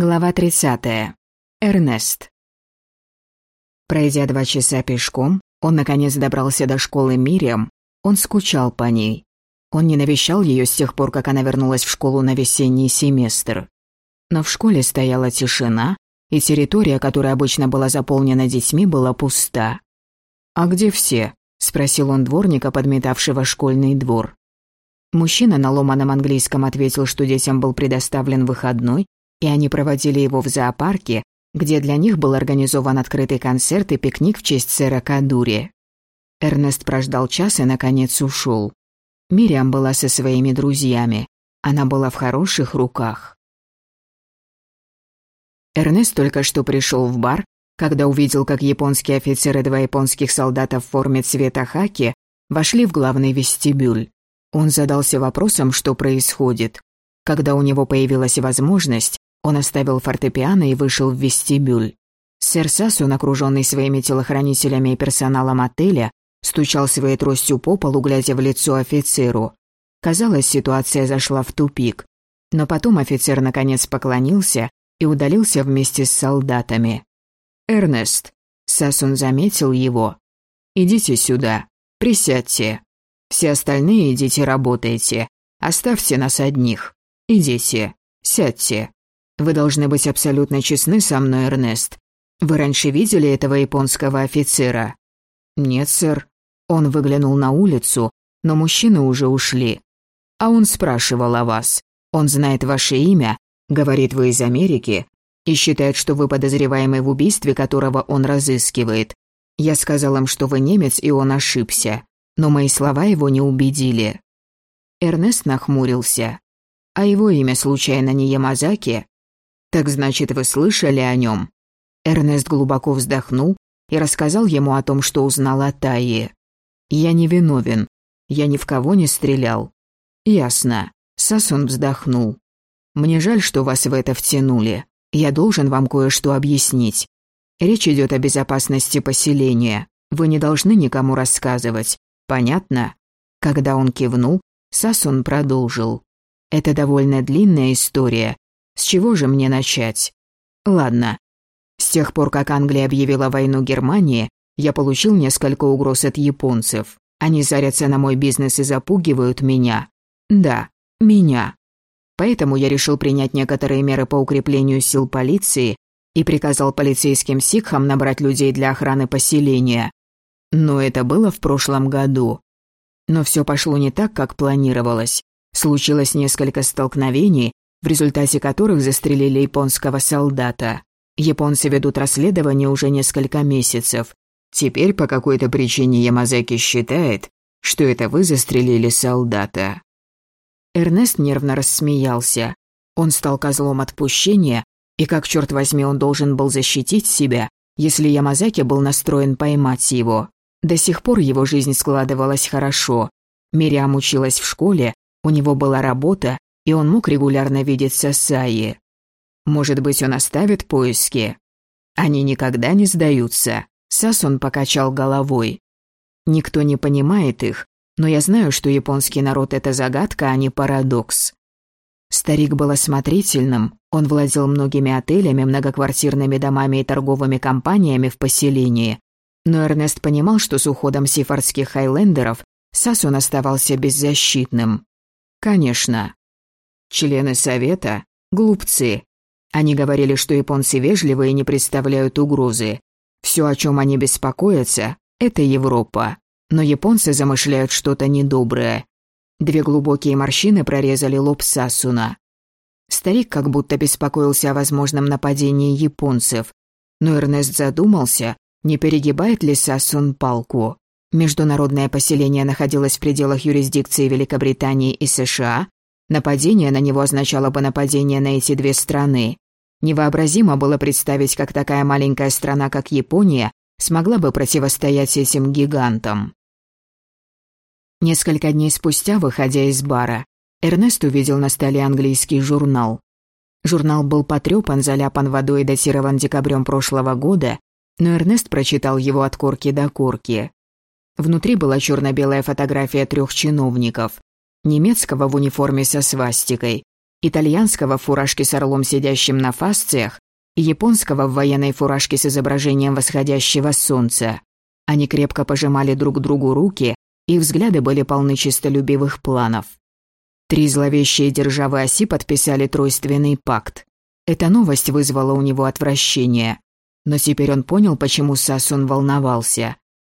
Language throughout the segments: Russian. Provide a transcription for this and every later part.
Глава 30. Эрнест. Пройдя два часа пешком, он наконец добрался до школы Мириам. Он скучал по ней. Он не навещал ее с тех пор, как она вернулась в школу на весенний семестр. Но в школе стояла тишина, и территория, которая обычно была заполнена детьми, была пуста. «А где все?» – спросил он дворника, подметавшего школьный двор. Мужчина на ломаном английском ответил, что детям был предоставлен выходной, и они проводили его в зоопарке, где для них был организован открытый концерт и пикник в честь сэра Кадури. Эрнест прождал час и, наконец, ушел. Мириам была со своими друзьями. Она была в хороших руках. Эрнест только что пришел в бар, когда увидел, как японские офицеры два японских солдата в форме цвета хаки вошли в главный вестибюль. Он задался вопросом, что происходит. Когда у него появилась возможность, он оставил фортепиано и вышел в вестибюль. Сэр Сасун, окруженный своими телохранителями и персоналом отеля, стучал своей тростью по полу, глядя в лицо офицеру. Казалось, ситуация зашла в тупик. Но потом офицер наконец поклонился и удалился вместе с солдатами. «Эрнест», — Сасун заметил его, — «идите сюда, присядьте. Все остальные идите работайте, оставьте нас одних. Идите, сядьте». Вы должны быть абсолютно честны со мной, Эрнест. Вы раньше видели этого японского офицера? Нет, сэр. Он выглянул на улицу, но мужчины уже ушли. А он спрашивал о вас. Он знает ваше имя, говорит, вы из Америки, и считает, что вы подозреваемый в убийстве, которого он разыскивает. Я сказал им, что вы немец, и он ошибся. Но мои слова его не убедили. Эрнест нахмурился. А его имя случайно не Ямазаки? «Так значит, вы слышали о нем?» Эрнест глубоко вздохнул и рассказал ему о том, что узнал о Тае. «Я не виновен. Я ни в кого не стрелял». «Ясно». Сасон вздохнул. «Мне жаль, что вас в это втянули. Я должен вам кое-что объяснить. Речь идет о безопасности поселения. Вы не должны никому рассказывать. Понятно?» Когда он кивнул, Сасон продолжил. «Это довольно длинная история, с чего же мне начать? Ладно. С тех пор, как Англия объявила войну Германии, я получил несколько угроз от японцев. Они зарятся на мой бизнес и запугивают меня. Да, меня. Поэтому я решил принять некоторые меры по укреплению сил полиции и приказал полицейским сикхам набрать людей для охраны поселения. Но это было в прошлом году. Но все пошло не так, как планировалось. Случилось несколько столкновений, в результате которых застрелили японского солдата. Японцы ведут расследование уже несколько месяцев. Теперь по какой-то причине Ямазаки считает, что это вы застрелили солдата. Эрнест нервно рассмеялся. Он стал козлом отпущения, и как, черт возьми, он должен был защитить себя, если Ямазаки был настроен поймать его. До сих пор его жизнь складывалась хорошо. Мириам училась в школе, у него была работа, и он мог регулярно видеться с Саи. Может быть, он оставит поиски? Они никогда не сдаются. Сасон покачал головой. Никто не понимает их, но я знаю, что японский народ – это загадка, а не парадокс. Старик был осмотрительным, он владел многими отелями, многоквартирными домами и торговыми компаниями в поселении. Но Эрнест понимал, что с уходом сифардских хайлендеров Сасон оставался беззащитным. Конечно, Члены совета – глупцы. Они говорили, что японцы вежливы и не представляют угрозы. Все, о чем они беспокоятся, это Европа. Но японцы замышляют что-то недоброе. Две глубокие морщины прорезали лоб Сасуна. Старик как будто беспокоился о возможном нападении японцев. Но Эрнест задумался, не перегибает ли Сасун палку. Международное поселение находилось в пределах юрисдикции Великобритании и США, Нападение на него означало бы нападение на эти две страны. Невообразимо было представить, как такая маленькая страна, как Япония, смогла бы противостоять этим гигантам. Несколько дней спустя, выходя из бара, Эрнест увидел на столе английский журнал. Журнал был потрепан, заляпан водой и датирован декабрем прошлого года, но Эрнест прочитал его от корки до корки. Внутри была черно-белая фотография трех чиновников немецкого в униформе со свастикой, итальянского в фуражке с орлом, сидящим на фасциях, и японского в военной фуражке с изображением восходящего солнца. Они крепко пожимали друг другу руки, их взгляды были полны чистолюбивых планов. Три зловещие державы оси подписали тройственный пакт. Эта новость вызвала у него отвращение. Но теперь он понял, почему Сасун волновался.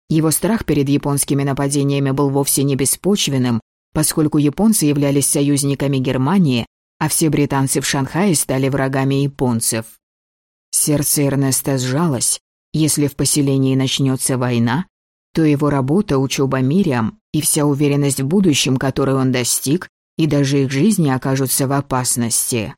Его страх перед японскими нападениями был вовсе не беспочвенным, поскольку японцы являлись союзниками Германии, а все британцы в Шанхае стали врагами японцев. Сердце Эрнеста сжалось. Если в поселении начнется война, то его работа, учеба Мириам и вся уверенность в будущем, которой он достиг, и даже их жизни окажутся в опасности.